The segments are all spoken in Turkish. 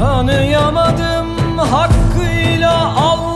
Tanıyamadım hakkıyla Allah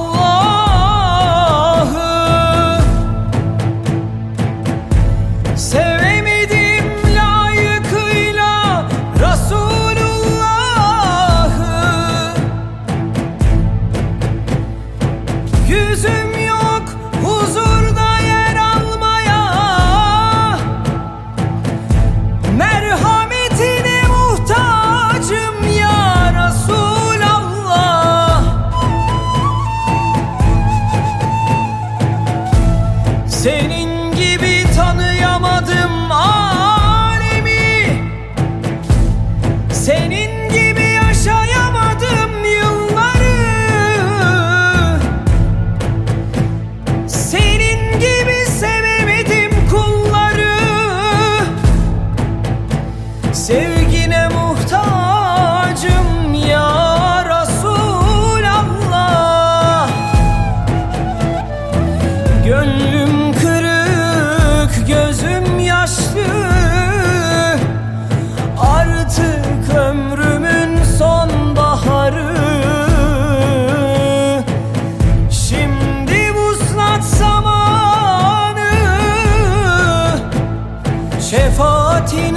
شفاعتی